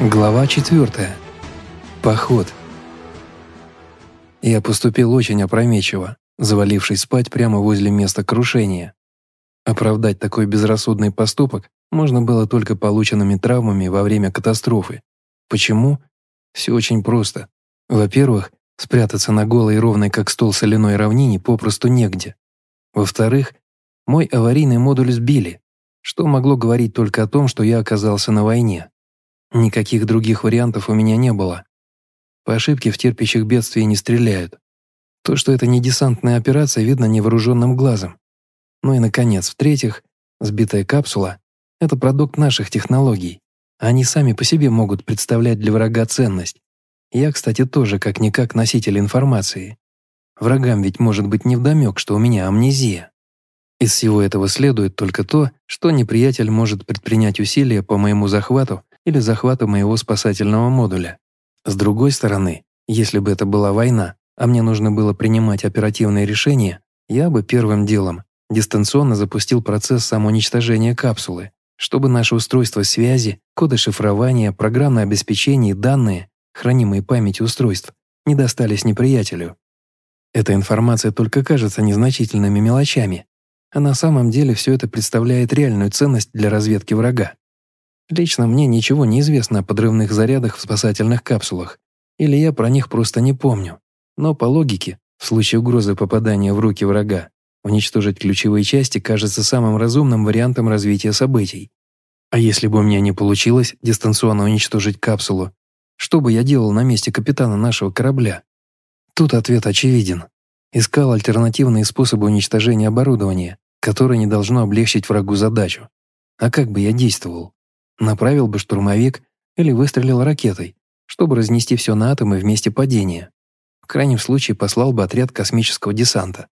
Глава 4. Поход. Я поступил очень опрометчиво, завалившись спать прямо возле места крушения. Оправдать такой безрассудный поступок можно было только полученными травмами во время катастрофы. Почему? Все очень просто. Во-первых, спрятаться на голой и ровной как стол соляной равнине попросту негде. Во-вторых, мой аварийный модуль сбили, что могло говорить только о том, что я оказался на войне. Никаких других вариантов у меня не было. По ошибке в терпящих бедствий не стреляют. То, что это не десантная операция, видно невооруженным глазом. Ну и, наконец, в-третьих, сбитая капсула — это продукт наших технологий. Они сами по себе могут представлять для врага ценность. Я, кстати, тоже как-никак носитель информации. Врагам ведь может быть невдомек, что у меня амнезия. Из всего этого следует только то, что неприятель может предпринять усилия по моему захвату или захвата моего спасательного модуля. С другой стороны, если бы это была война, а мне нужно было принимать оперативные решения, я бы первым делом дистанционно запустил процесс самоуничтожения капсулы, чтобы наши устройства связи, коды шифрования, программное обеспечение и данные, хранимые памятью устройств, не достались неприятелю. Эта информация только кажется незначительными мелочами, а на самом деле все это представляет реальную ценность для разведки врага. Лично мне ничего не известно о подрывных зарядах в спасательных капсулах, или я про них просто не помню. Но по логике, в случае угрозы попадания в руки врага, уничтожить ключевые части кажется самым разумным вариантом развития событий. А если бы у меня не получилось дистанционно уничтожить капсулу, что бы я делал на месте капитана нашего корабля? Тут ответ очевиден. Искал альтернативные способы уничтожения оборудования, которое не должно облегчить врагу задачу. А как бы я действовал? Направил бы штурмовик или выстрелил ракетой, чтобы разнести все на атомы в месте падения. В крайнем случае послал бы отряд космического десанта.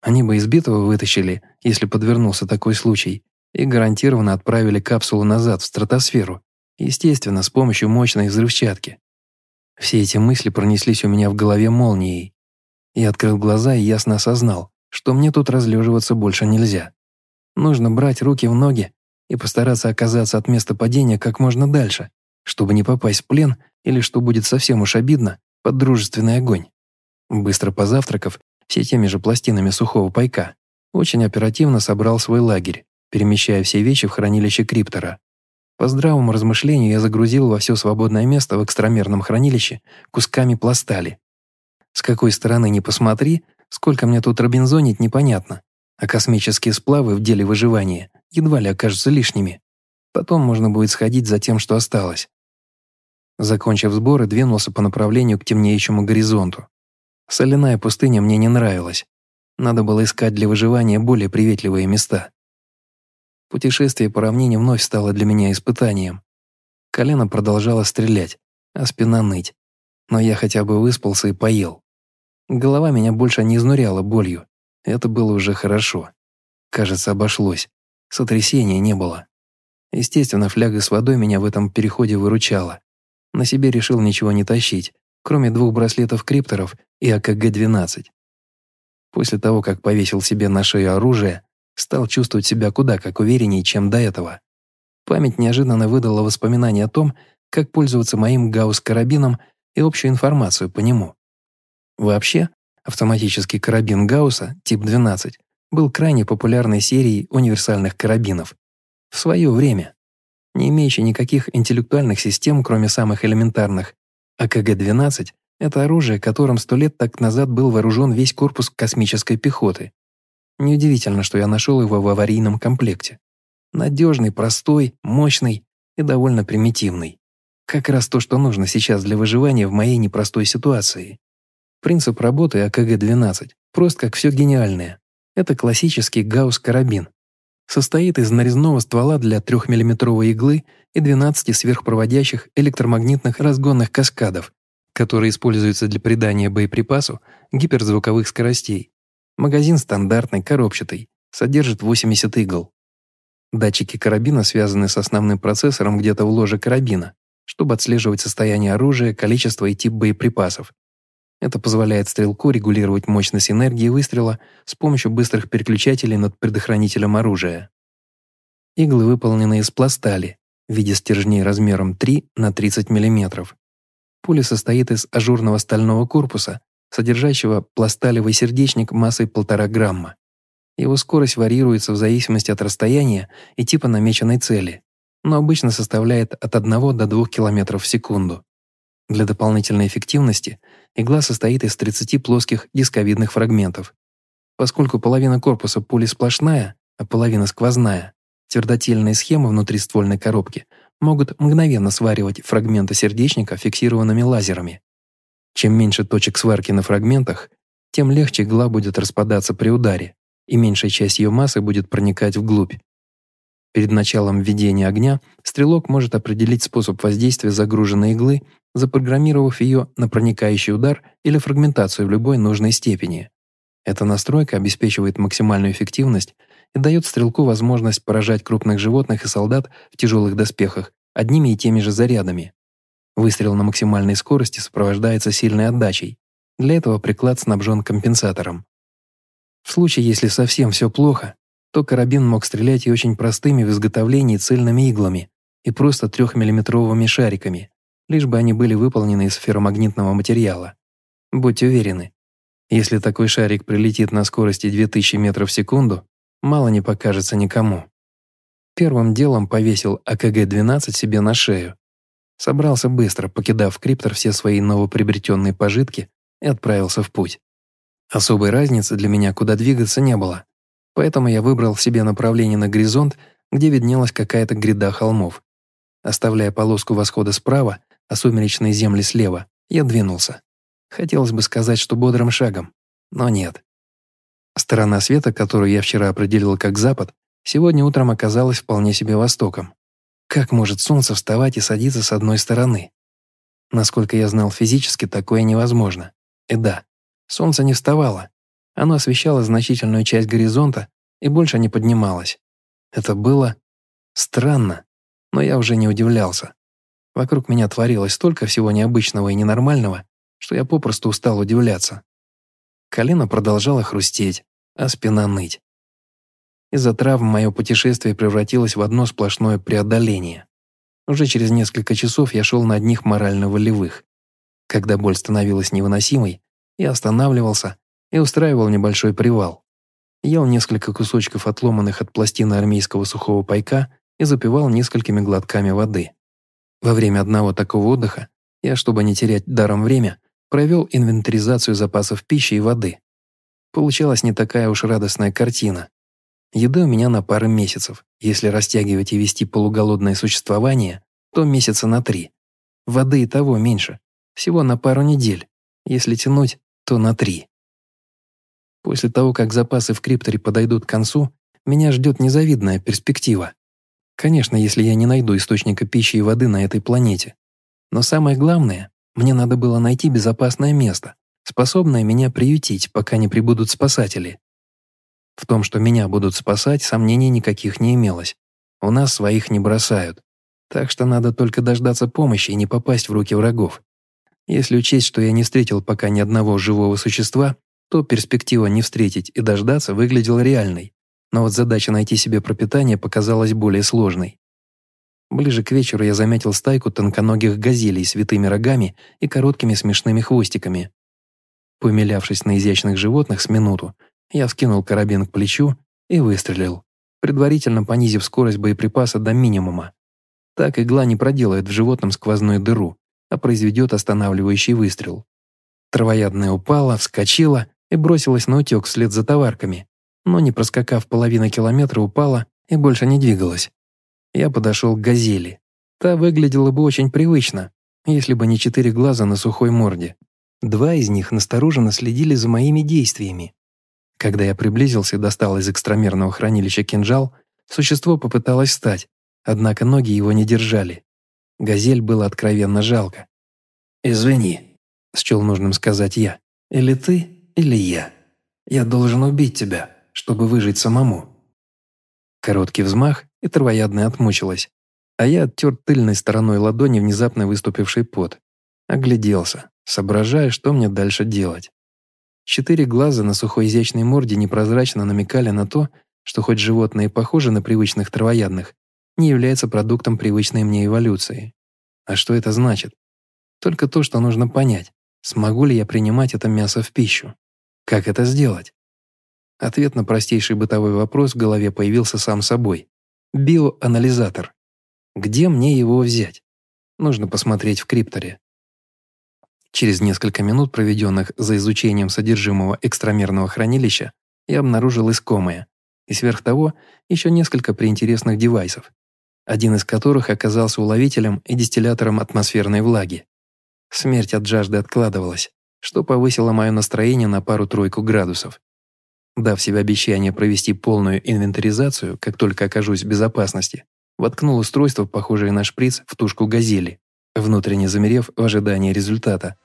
Они бы избитого вытащили, если подвернулся такой случай, и гарантированно отправили капсулу назад в стратосферу, естественно, с помощью мощной взрывчатки. Все эти мысли пронеслись у меня в голове молнией. Я открыл глаза и ясно осознал, что мне тут разлеживаться больше нельзя. Нужно брать руки в ноги и постараться оказаться от места падения как можно дальше, чтобы не попасть в плен или, что будет совсем уж обидно, под дружественный огонь. Быстро позавтракав, все теми же пластинами сухого пайка, очень оперативно собрал свой лагерь, перемещая все вещи в хранилище криптора. По здравому размышлению я загрузил во все свободное место в экстрамерном хранилище кусками пластали. С какой стороны ни посмотри, сколько мне тут робинзонить, непонятно а космические сплавы в деле выживания едва ли окажутся лишними. Потом можно будет сходить за тем, что осталось. Закончив сборы, двинулся по направлению к темнеющему горизонту. Соляная пустыня мне не нравилась. Надо было искать для выживания более приветливые места. Путешествие по равнине вновь стало для меня испытанием. Колено продолжало стрелять, а спина ныть. Но я хотя бы выспался и поел. Голова меня больше не изнуряла болью. Это было уже хорошо. Кажется, обошлось. Сотрясения не было. Естественно, фляга с водой меня в этом переходе выручала. На себе решил ничего не тащить, кроме двух браслетов крипторов и АКГ-12. После того, как повесил себе на шею оружие, стал чувствовать себя куда как увереннее, чем до этого. Память неожиданно выдала воспоминания о том, как пользоваться моим гаусс-карабином и общую информацию по нему. Вообще, Автоматический карабин Гаусса, тип 12, был крайне популярной серией универсальных карабинов. В свое время. Не имеющий никаких интеллектуальных систем, кроме самых элементарных, АКГ-12 — это оружие, которым сто лет так назад был вооружен весь корпус космической пехоты. Неудивительно, что я нашел его в аварийном комплекте. Надежный, простой, мощный и довольно примитивный. Как раз то, что нужно сейчас для выживания в моей непростой ситуации. Принцип работы АКГ-12 прост как все гениальное. Это классический гаусс-карабин. Состоит из нарезного ствола для 3-мм иглы и 12 сверхпроводящих электромагнитных разгонных каскадов, которые используются для придания боеприпасу гиперзвуковых скоростей. Магазин стандартный, коробчатый, содержит 80 игл. Датчики карабина связаны с основным процессором где-то в ложе карабина, чтобы отслеживать состояние оружия, количество и тип боеприпасов. Это позволяет стрелку регулировать мощность энергии выстрела с помощью быстрых переключателей над предохранителем оружия. Иглы выполнены из пластали, в виде стержней размером 3 на 30 мм. Пуля состоит из ажурного стального корпуса, содержащего пласталевый сердечник массой 1,5 грамма. Его скорость варьируется в зависимости от расстояния и типа намеченной цели, но обычно составляет от 1 до 2 км в секунду. Для дополнительной эффективности игла состоит из 30 плоских дисковидных фрагментов. Поскольку половина корпуса пули сплошная, а половина сквозная, твердотельные схемы внутри ствольной коробки могут мгновенно сваривать фрагменты сердечника фиксированными лазерами. Чем меньше точек сварки на фрагментах, тем легче игла будет распадаться при ударе, и меньшая часть ее массы будет проникать вглубь. Перед началом введения огня стрелок может определить способ воздействия загруженной иглы, запрограммировав ее на проникающий удар или фрагментацию в любой нужной степени. Эта настройка обеспечивает максимальную эффективность и дает стрелку возможность поражать крупных животных и солдат в тяжелых доспехах одними и теми же зарядами. Выстрел на максимальной скорости сопровождается сильной отдачей. Для этого приклад снабжен компенсатором. В случае, если совсем все плохо, то карабин мог стрелять и очень простыми в изготовлении цельными иглами и просто трехмиллиметровыми шариками, лишь бы они были выполнены из ферромагнитного материала. Будьте уверены, если такой шарик прилетит на скорости 2000 метров в секунду, мало не покажется никому. Первым делом повесил АКГ-12 себе на шею Собрался быстро, покидав криптор все свои новоприобретенные пожитки и отправился в путь. Особой разницы для меня, куда двигаться, не было. Поэтому я выбрал себе направление на горизонт, где виднелась какая-то гряда холмов. Оставляя полоску восхода справа, а сумеречные земли слева, я двинулся. Хотелось бы сказать, что бодрым шагом, но нет. Сторона света, которую я вчера определил как запад, сегодня утром оказалась вполне себе востоком. Как может солнце вставать и садиться с одной стороны? Насколько я знал физически, такое невозможно. И да, солнце не вставало. Оно освещало значительную часть горизонта и больше не поднималось. Это было странно, но я уже не удивлялся. Вокруг меня творилось столько всего необычного и ненормального, что я попросту устал удивляться. Колено продолжало хрустеть, а спина ныть. Из-за травм мое путешествие превратилось в одно сплошное преодоление. Уже через несколько часов я шел на одних морально-волевых. Когда боль становилась невыносимой, я останавливался и устраивал небольшой привал. Ел несколько кусочков отломанных от пластины армейского сухого пайка и запивал несколькими глотками воды. Во время одного такого отдыха я, чтобы не терять даром время, провел инвентаризацию запасов пищи и воды. Получалась не такая уж радостная картина. Еды у меня на пару месяцев. Если растягивать и вести полуголодное существование, то месяца на три. Воды и того меньше. Всего на пару недель. Если тянуть, то на три. После того, как запасы в крипторе подойдут к концу, меня ждет незавидная перспектива. Конечно, если я не найду источника пищи и воды на этой планете. Но самое главное, мне надо было найти безопасное место, способное меня приютить, пока не прибудут спасатели. В том, что меня будут спасать, сомнений никаких не имелось. У нас своих не бросают. Так что надо только дождаться помощи и не попасть в руки врагов. Если учесть, что я не встретил пока ни одного живого существа, то перспектива не встретить и дождаться выглядела реальной. Но вот задача найти себе пропитание показалась более сложной. Ближе к вечеру я заметил стайку тонконогих газелей с витыми рогами и короткими смешными хвостиками. Помилявшись на изящных животных с минуту, я вскинул карабин к плечу и выстрелил, предварительно понизив скорость боеприпаса до минимума. Так игла не проделает в животном сквозную дыру, а произведет останавливающий выстрел. Травоядная упала, вскочила и бросилась на утек вслед за товарками, но не проскакав половину километра упала и больше не двигалась. Я подошел к газели. Та выглядела бы очень привычно, если бы не четыре глаза на сухой морде. Два из них настороженно следили за моими действиями, когда я приблизился и достал из экстрамерного хранилища кинжал, существо попыталось встать, однако ноги его не держали. Газель было откровенно жалко. «Извини», — счел нужным сказать я. «Или ты, или я. Я должен убить тебя, чтобы выжить самому». Короткий взмах, и травоядная отмучилась, а я оттер тыльной стороной ладони внезапно выступивший пот. Огляделся, соображая, что мне дальше делать. Четыре глаза на сухой изящной морде непрозрачно намекали на то, что хоть животные похожи на привычных травоядных, не является продуктом привычной мне эволюции. А что это значит? Только то, что нужно понять, смогу ли я принимать это мясо в пищу. Как это сделать? Ответ на простейший бытовой вопрос в голове появился сам собой. Биоанализатор. Где мне его взять? Нужно посмотреть в крипторе. Через несколько минут, проведенных за изучением содержимого экстрамерного хранилища, я обнаружил искомое. И сверх того, еще несколько приинтересных девайсов, один из которых оказался уловителем и дистиллятором атмосферной влаги. Смерть от жажды откладывалась, что повысило мое настроение на пару-тройку градусов. Дав себе обещание провести полную инвентаризацию, как только окажусь в безопасности, воткнул устройство, похожее на шприц, в тушку газели, внутренне замерев в ожидании результата.